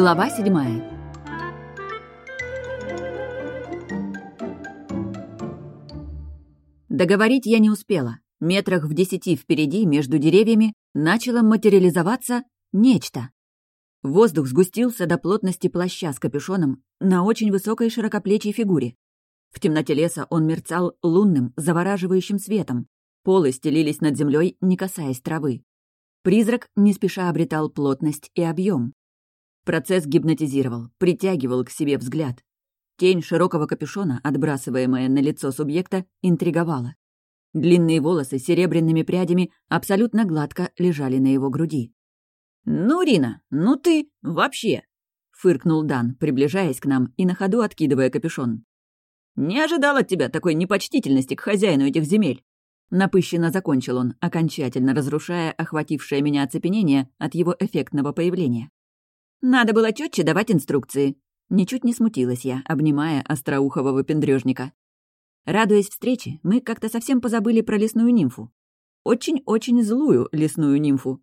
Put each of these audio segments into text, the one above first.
Глава седьмая. Договорить я не успела. Метрах в десяти впереди, между деревьями, начало материализоваться нечто. Воздух сгустился до плотности плаща с капюшоном на очень высокой широкоплечей фигуре. В темноте леса он мерцал лунным, завораживающим светом. Полы стелились над землей, не касаясь травы. Призрак не спеша обретал плотность и объем. Процесс гипнотизировал, притягивал к себе взгляд. Тень широкого капюшона, отбрасываемая на лицо субъекта, интриговала. Длинные волосы серебряными прядями абсолютно гладко лежали на его груди. «Ну, Рина, ну ты вообще!» — фыркнул Дан, приближаясь к нам и на ходу откидывая капюшон. «Не ожидал от тебя такой непочтительности к хозяину этих земель!» Напыщенно закончил он, окончательно разрушая охватившее меня оцепенение от его эффектного появления. Надо было четче давать инструкции. Ничуть не смутилась я, обнимая остроухого выпендрёжника. Радуясь встрече, мы как-то совсем позабыли про лесную нимфу. Очень-очень злую лесную нимфу.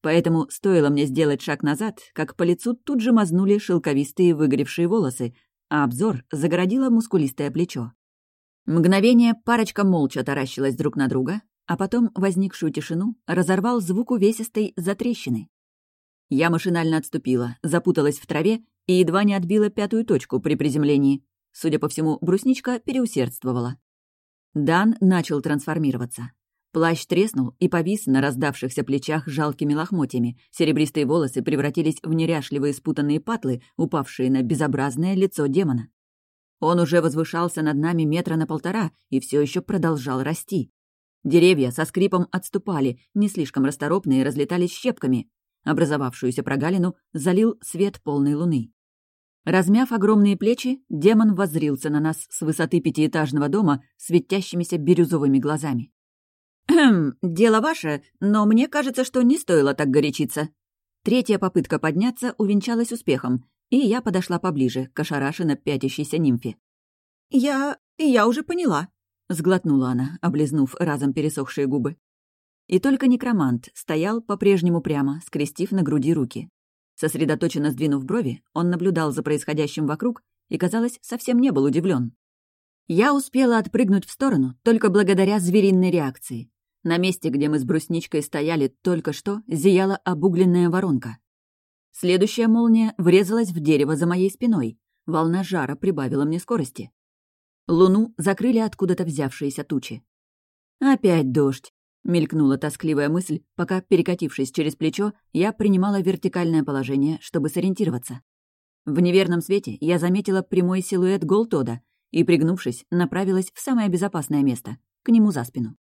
Поэтому стоило мне сделать шаг назад, как по лицу тут же мазнули шелковистые выгоревшие волосы, а обзор загородило мускулистое плечо. Мгновение парочка молча таращилась друг на друга, а потом возникшую тишину разорвал звук увесистой затрещины. Я машинально отступила, запуталась в траве и едва не отбила пятую точку при приземлении. Судя по всему, брусничка переусердствовала. Дан начал трансформироваться. Плащ треснул и повис на раздавшихся плечах жалкими лохмотьями. Серебристые волосы превратились в неряшливые спутанные патлы, упавшие на безобразное лицо демона. Он уже возвышался над нами метра на полтора и все еще продолжал расти. Деревья со скрипом отступали, не слишком расторопные, разлетались щепками. Образовавшуюся прогалину залил свет полной луны. Размяв огромные плечи, демон воззрился на нас с высоты пятиэтажного дома светящимися бирюзовыми глазами. «Хм, дело ваше, но мне кажется, что не стоило так горячиться». Третья попытка подняться увенчалась успехом, и я подошла поближе к ошарашенно пятящейся нимфе. «Я... я уже поняла», — сглотнула она, облизнув разом пересохшие губы. И только некромант стоял по-прежнему прямо, скрестив на груди руки. Сосредоточенно сдвинув брови, он наблюдал за происходящим вокруг и, казалось, совсем не был удивлен. Я успела отпрыгнуть в сторону только благодаря звериной реакции. На месте, где мы с брусничкой стояли только что, зияла обугленная воронка. Следующая молния врезалась в дерево за моей спиной. Волна жара прибавила мне скорости. Луну закрыли откуда-то взявшиеся тучи. Опять дождь. Мелькнула тоскливая мысль, пока, перекатившись через плечо, я принимала вертикальное положение, чтобы сориентироваться. В неверном свете я заметила прямой силуэт Голтода и, пригнувшись, направилась в самое безопасное место, к нему за спину.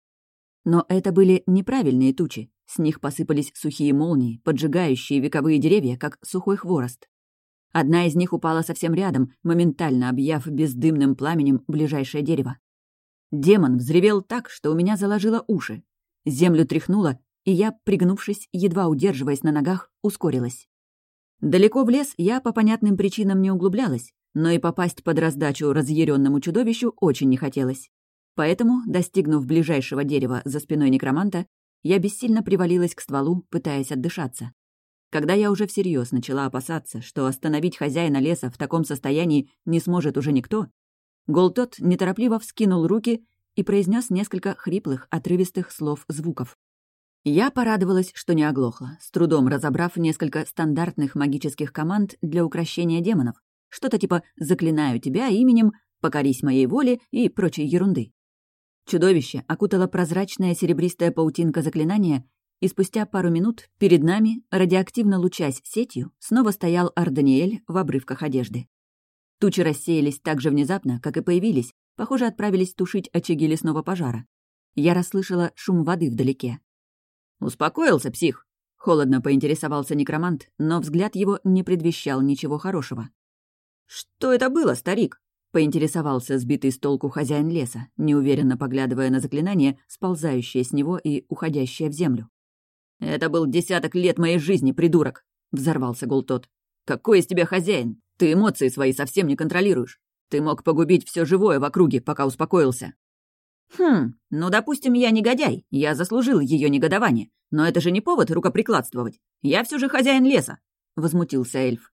Но это были неправильные тучи, с них посыпались сухие молнии, поджигающие вековые деревья, как сухой хворост. Одна из них упала совсем рядом, моментально объяв бездымным пламенем ближайшее дерево. Демон взревел так, что у меня заложило уши, Землю тряхнуло, и я, пригнувшись, едва удерживаясь на ногах, ускорилась. Далеко в лес я по понятным причинам не углублялась, но и попасть под раздачу разъяренному чудовищу очень не хотелось. Поэтому, достигнув ближайшего дерева за спиной некроманта, я бессильно привалилась к стволу, пытаясь отдышаться. Когда я уже всерьез начала опасаться, что остановить хозяина леса в таком состоянии не сможет уже никто, Голтот неторопливо вскинул руки и произнес несколько хриплых, отрывистых слов-звуков. Я порадовалась, что не оглохла, с трудом разобрав несколько стандартных магических команд для укращения демонов, что-то типа «заклинаю тебя именем», «покорись моей воле» и прочей ерунды. Чудовище окутало прозрачная серебристая паутинка заклинания, и спустя пару минут перед нами, радиоактивно лучась сетью, снова стоял Арданиэль в обрывках одежды. Тучи рассеялись так же внезапно, как и появились, Похоже, отправились тушить очаги лесного пожара. Я расслышала шум воды вдалеке. «Успокоился, псих?» — холодно поинтересовался некромант, но взгляд его не предвещал ничего хорошего. «Что это было, старик?» — поинтересовался сбитый с толку хозяин леса, неуверенно поглядывая на заклинание, сползающее с него и уходящее в землю. «Это был десяток лет моей жизни, придурок!» — взорвался Голтот. «Какой из тебя хозяин? Ты эмоции свои совсем не контролируешь. Ты мог погубить все живое в округе, пока успокоился. Хм, ну, допустим, я негодяй, я заслужил ее негодование. Но это же не повод рукоприкладствовать. Я все же хозяин леса, возмутился эльф.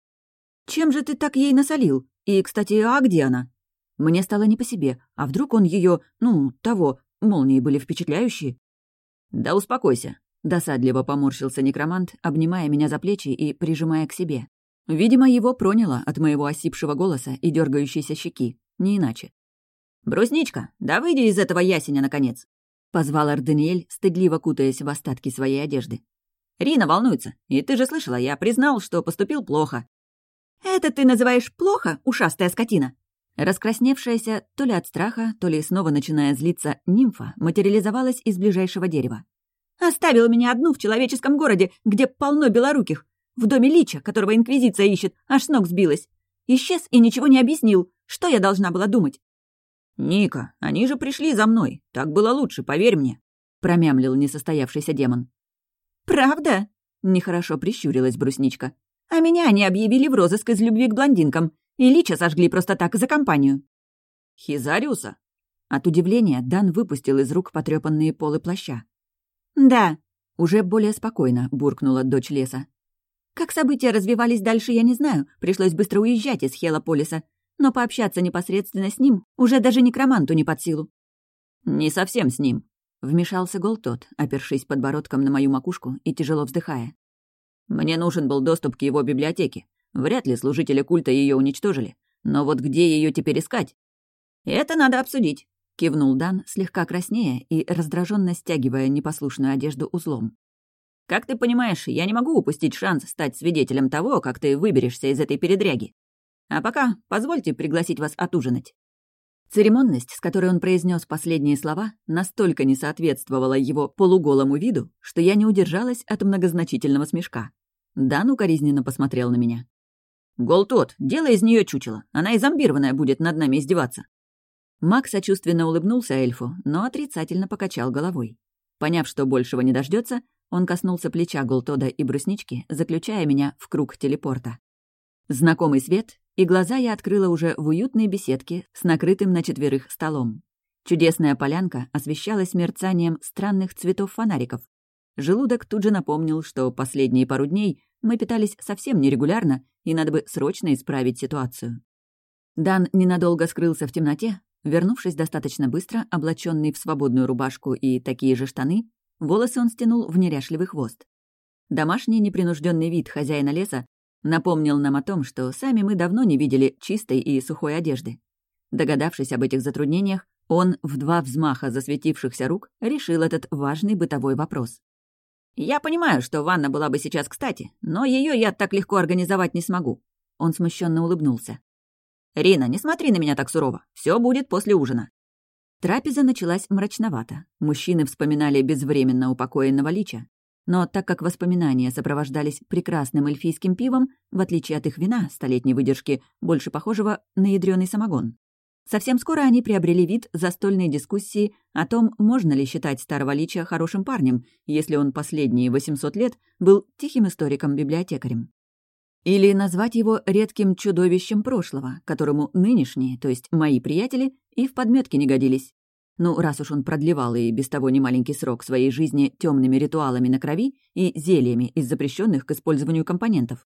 Чем же ты так ей насолил? И, кстати, а где она?» Мне стало не по себе, а вдруг он ее, ну, того, молнии были впечатляющие. «Да успокойся», — досадливо поморщился некромант, обнимая меня за плечи и прижимая к себе. Видимо, его проняло от моего осипшего голоса и дергающейся щеки, не иначе. «Брусничка, да выйди из этого ясеня, наконец!» — позвал Ардениэль, стыдливо кутаясь в остатки своей одежды. «Рина волнуется, и ты же слышала, я признал, что поступил плохо». «Это ты называешь плохо, ушастая скотина?» Раскрасневшаяся, то ли от страха, то ли снова начиная злиться, нимфа материализовалась из ближайшего дерева. «Оставила меня одну в человеческом городе, где полно белоруких. В доме Лича, которого Инквизиция ищет, аж с ног сбилась. Исчез и ничего не объяснил. Что я должна была думать?» «Ника, они же пришли за мной. Так было лучше, поверь мне», — промямлил несостоявшийся демон. «Правда?» — нехорошо прищурилась брусничка. «А меня они объявили в розыск из любви к блондинкам. И Лича сожгли просто так за компанию». «Хизариуса?» От удивления Дан выпустил из рук потрепанные полы плаща. «Да», — уже более спокойно буркнула дочь леса. Как события развивались дальше, я не знаю. Пришлось быстро уезжать из Хелополиса. Но пообщаться непосредственно с ним уже даже некроманту не под силу. «Не совсем с ним», — вмешался Гол тот, опершись подбородком на мою макушку и тяжело вздыхая. «Мне нужен был доступ к его библиотеке. Вряд ли служители культа ее уничтожили. Но вот где ее теперь искать? Это надо обсудить, кивнул Дан, слегка краснея и раздраженно стягивая непослушную одежду узлом. Как ты понимаешь, я не могу упустить шанс стать свидетелем того, как ты выберешься из этой передряги. А пока позвольте пригласить вас отужинать. Церемонность, с которой он произнес последние слова, настолько не соответствовала его полуголому виду, что я не удержалась от многозначительного смешка. Дан укоризненно посмотрел на меня. «Гол тот, делай из нее чучело. Она и зомбированная будет над нами издеваться». Мак сочувственно улыбнулся эльфу, но отрицательно покачал головой. Поняв, что большего не дождется, он коснулся плеча Голтода и бруснички, заключая меня в круг телепорта. Знакомый свет, и глаза я открыла уже в уютной беседке с накрытым на четверых столом. Чудесная полянка освещалась мерцанием странных цветов фонариков. Желудок тут же напомнил, что последние пару дней мы питались совсем нерегулярно, и надо бы срочно исправить ситуацию. Дан ненадолго скрылся в темноте, вернувшись достаточно быстро, облаченный в свободную рубашку и такие же штаны, волосы он стянул в неряшливый хвост. Домашний непринужденный вид хозяина леса напомнил нам о том, что сами мы давно не видели чистой и сухой одежды. Догадавшись об этих затруднениях, он в два взмаха засветившихся рук решил этот важный бытовой вопрос. «Я понимаю, что ванна была бы сейчас кстати, но ее я так легко организовать не смогу». Он смущенно улыбнулся. «Рина, не смотри на меня так сурово. Все будет после ужина». Трапеза началась мрачновато. Мужчины вспоминали безвременно упокоенного лича. Но так как воспоминания сопровождались прекрасным эльфийским пивом, в отличие от их вина столетней выдержки, больше похожего на ядреный самогон. Совсем скоро они приобрели вид застольной дискуссии о том, можно ли считать старого лича хорошим парнем, если он последние 800 лет был тихим историком-библиотекарем. Или назвать его редким чудовищем прошлого, которому нынешние, то есть мои приятели, и в подметке не годились. Ну, раз уж он продлевал и без того немаленький срок своей жизни темными ритуалами на крови и зельями из запрещенных к использованию компонентов.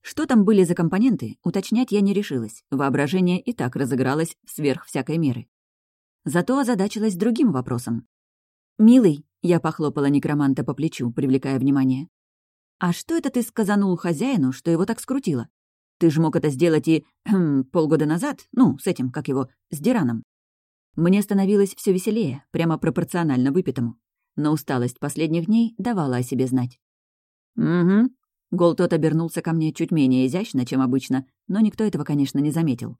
Что там были за компоненты, уточнять я не решилась. Воображение и так разыгралось сверх всякой меры. Зато озадачилась другим вопросом. «Милый», — я похлопала некроманта по плечу, привлекая внимание. «А что это ты сказанул хозяину, что его так скрутило? Ты же мог это сделать и... Хм, полгода назад, ну, с этим, как его, с Дираном». Мне становилось все веселее, прямо пропорционально выпитому. Но усталость последних дней давала о себе знать. «Угу», Гол тот обернулся ко мне чуть менее изящно, чем обычно, но никто этого, конечно, не заметил.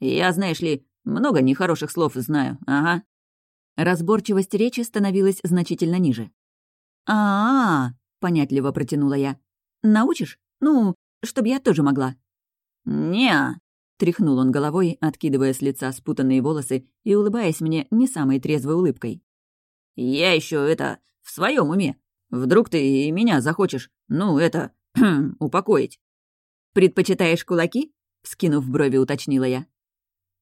«Я, знаешь ли, много нехороших слов знаю, ага». Разборчивость речи становилась значительно ниже. «А-а-а», — понятливо протянула я. «Научишь? Ну, чтобы я тоже могла». «Не-а», тряхнул он головой, откидывая с лица спутанные волосы и улыбаясь мне не самой трезвой улыбкой. «Я еще это, в своем уме. Вдруг ты и меня захочешь, ну, это, упокоить. «Предпочитаешь кулаки?» — скинув брови, уточнила я.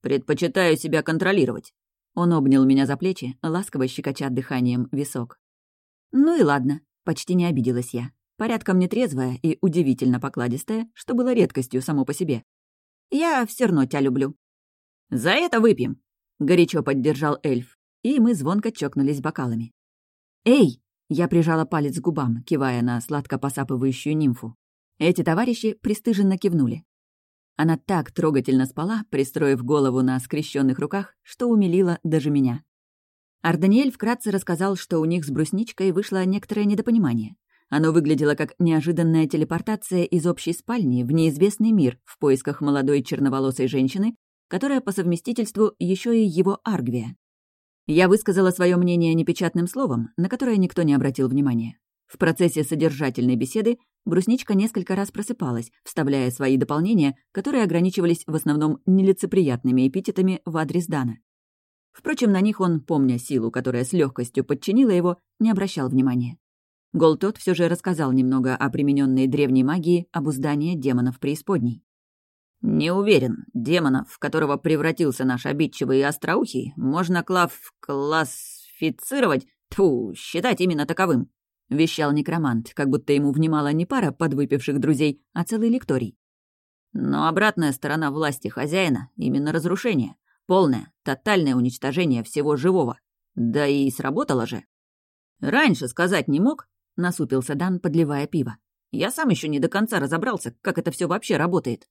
«Предпочитаю себя контролировать». Он обнял меня за плечи, ласково щекоча дыханием висок. «Ну и ладно», — почти не обиделась я. порядком нетрезвая и удивительно покладистая, что было редкостью само по себе. «Я все равно тебя люблю». «За это выпьем!» — горячо поддержал эльф, и мы звонко чокнулись бокалами. «Эй!» — я прижала палец к губам, кивая на сладко посапывающую нимфу. Эти товарищи пристыженно кивнули. Она так трогательно спала, пристроив голову на скрещенных руках, что умилила даже меня. Арданиэль вкратце рассказал, что у них с брусничкой вышло некоторое недопонимание. Оно выглядело как неожиданная телепортация из общей спальни в неизвестный мир в поисках молодой черноволосой женщины, которая по совместительству еще и его Аргвия. Я высказала свое мнение непечатным словом, на которое никто не обратил внимания. В процессе содержательной беседы Брусничка несколько раз просыпалась, вставляя свои дополнения, которые ограничивались в основном нелицеприятными эпитетами в адрес Дана. Впрочем, на них он, помня силу, которая с легкостью подчинила его, не обращал внимания. Голтот все же рассказал немного о примененной древней магии обуздания демонов преисподней. «Не уверен, демонов, в которого превратился наш обидчивый остроухий, можно клав классифицировать, тьфу, считать именно таковым», — вещал некромант, как будто ему внимала не пара подвыпивших друзей, а целый лекторий. «Но обратная сторона власти хозяина — именно разрушение. Полное, тотальное уничтожение всего живого. Да и сработало же. Раньше сказать не мог, насупился Дан, подливая пиво. Я сам еще не до конца разобрался, как это все вообще работает.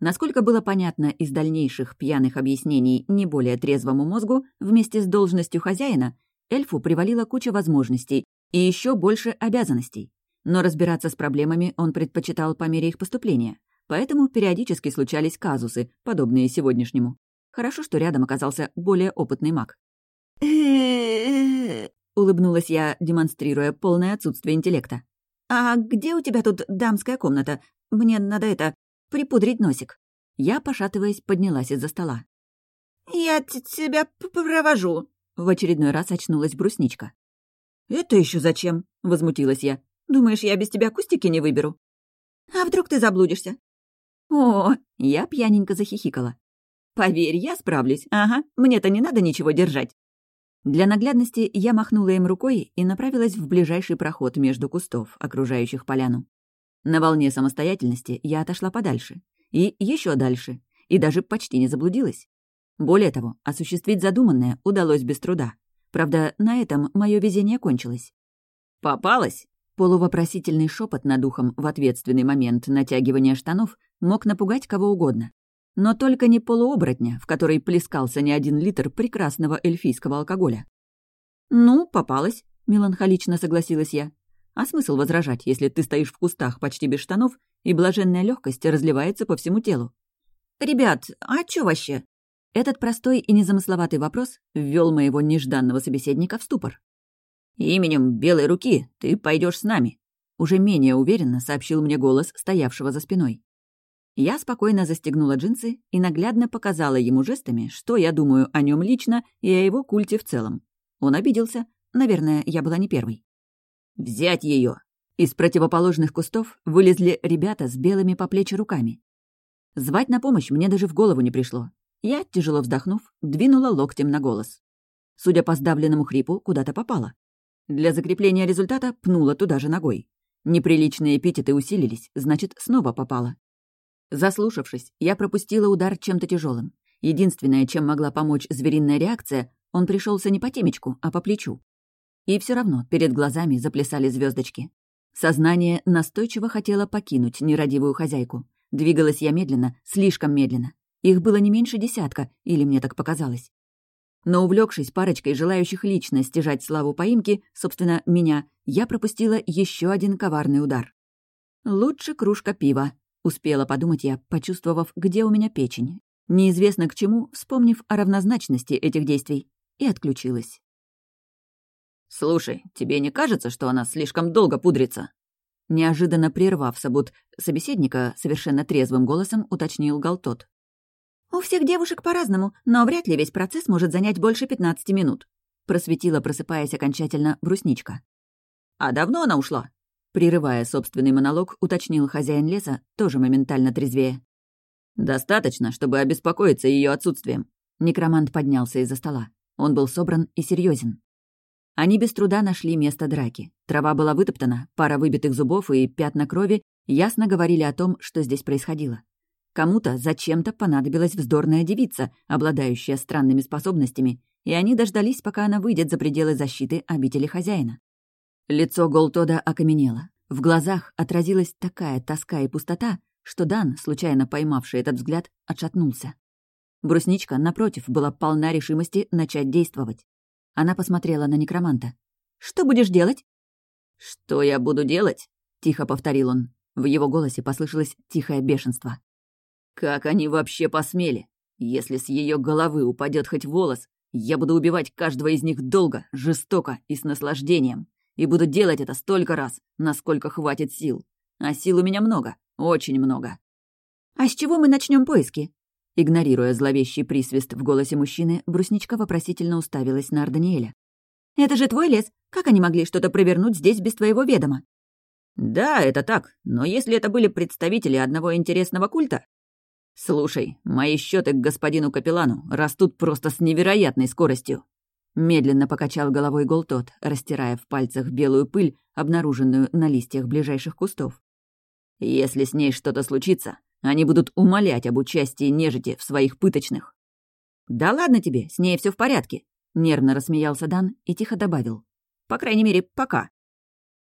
Насколько было понятно из дальнейших пьяных объяснений не более трезвому мозгу, вместе с должностью хозяина, эльфу привалила куча возможностей и еще больше обязанностей. Но разбираться с проблемами он предпочитал по мере их поступления, поэтому периодически случались казусы, подобные сегодняшнему. Хорошо, что рядом оказался более опытный маг. улыбнулась я, демонстрируя полное отсутствие интеллекта. «А где у тебя тут дамская комната? Мне надо это... припудрить носик». Я, пошатываясь, поднялась из-за стола. «Я тебя провожу», — в очередной раз очнулась брусничка. «Это еще зачем?» — возмутилась я. «Думаешь, я без тебя кустики не выберу?» «А вдруг ты заблудишься?» «О!» — я пьяненько захихикала. «Поверь, я справлюсь. Ага, мне-то не надо ничего держать». Для наглядности я махнула им рукой и направилась в ближайший проход между кустов, окружающих поляну. На волне самостоятельности я отошла подальше. И еще дальше. И даже почти не заблудилась. Более того, осуществить задуманное удалось без труда. Правда, на этом мое везение кончилось. «Попалась?» Полувопросительный шепот над ухом в ответственный момент натягивания штанов мог напугать кого угодно. Но только не полуоборотня, в которой плескался не один литр прекрасного эльфийского алкоголя. «Ну, попалась», — меланхолично согласилась я. «А смысл возражать, если ты стоишь в кустах почти без штанов, и блаженная легкость разливается по всему телу?» «Ребят, а чё вообще?» Этот простой и незамысловатый вопрос ввел моего нежданного собеседника в ступор. «Именем Белой Руки ты пойдешь с нами», — уже менее уверенно сообщил мне голос стоявшего за спиной. Я спокойно застегнула джинсы и наглядно показала ему жестами, что я думаю о нем лично и о его культе в целом. Он обиделся. Наверное, я была не первой. «Взять ее! Из противоположных кустов вылезли ребята с белыми по плечи руками. Звать на помощь мне даже в голову не пришло. Я, тяжело вздохнув, двинула локтем на голос. Судя по сдавленному хрипу, куда-то попала. Для закрепления результата пнула туда же ногой. Неприличные эпитеты усилились, значит, снова попала. Заслушавшись, я пропустила удар чем-то тяжелым. Единственное, чем могла помочь звериная реакция, он пришелся не по темечку, а по плечу. И все равно перед глазами заплясали звездочки. Сознание настойчиво хотело покинуть нерадивую хозяйку. Двигалась я медленно, слишком медленно. Их было не меньше десятка, или мне так показалось. Но увлекшись парочкой желающих лично стяжать славу поимки, собственно, меня, я пропустила еще один коварный удар. Лучше кружка пива, Успела подумать я, почувствовав, где у меня печень. Неизвестно к чему, вспомнив о равнозначности этих действий, и отключилась. «Слушай, тебе не кажется, что она слишком долго пудрится?» Неожиданно прервав собут собеседника, совершенно трезвым голосом уточнил Галтот. «У всех девушек по-разному, но вряд ли весь процесс может занять больше пятнадцати минут», просветила, просыпаясь окончательно, брусничка. «А давно она ушла?» Прерывая собственный монолог, уточнил хозяин леса, тоже моментально трезвее. «Достаточно, чтобы обеспокоиться ее отсутствием». Некромант поднялся из-за стола. Он был собран и серьезен. Они без труда нашли место драки. Трава была вытоптана, пара выбитых зубов и пятна крови ясно говорили о том, что здесь происходило. Кому-то зачем-то понадобилась вздорная девица, обладающая странными способностями, и они дождались, пока она выйдет за пределы защиты обители хозяина. Лицо Голтода окаменело. В глазах отразилась такая тоска и пустота, что Дан, случайно поймавший этот взгляд, отшатнулся. Брусничка, напротив, была полна решимости начать действовать. Она посмотрела на некроманта. «Что будешь делать?» «Что я буду делать?» — тихо повторил он. В его голосе послышалось тихое бешенство. «Как они вообще посмели? Если с ее головы упадет хоть волос, я буду убивать каждого из них долго, жестоко и с наслаждением. И буду делать это столько раз, насколько хватит сил. А сил у меня много, очень много». «А с чего мы начнем поиски?» Игнорируя зловещий присвист в голосе мужчины, Брусничка вопросительно уставилась на Арданиэля. «Это же твой лес. Как они могли что-то провернуть здесь без твоего ведома?» «Да, это так. Но если это были представители одного интересного культа...» «Слушай, мои счеты к господину капеллану растут просто с невероятной скоростью». Медленно покачал головой Голтот, растирая в пальцах белую пыль, обнаруженную на листьях ближайших кустов. «Если с ней что-то случится, они будут умолять об участии нежити в своих пыточных. «Да ладно тебе, с ней все в порядке», — нервно рассмеялся Дан и тихо добавил. «По крайней мере, пока».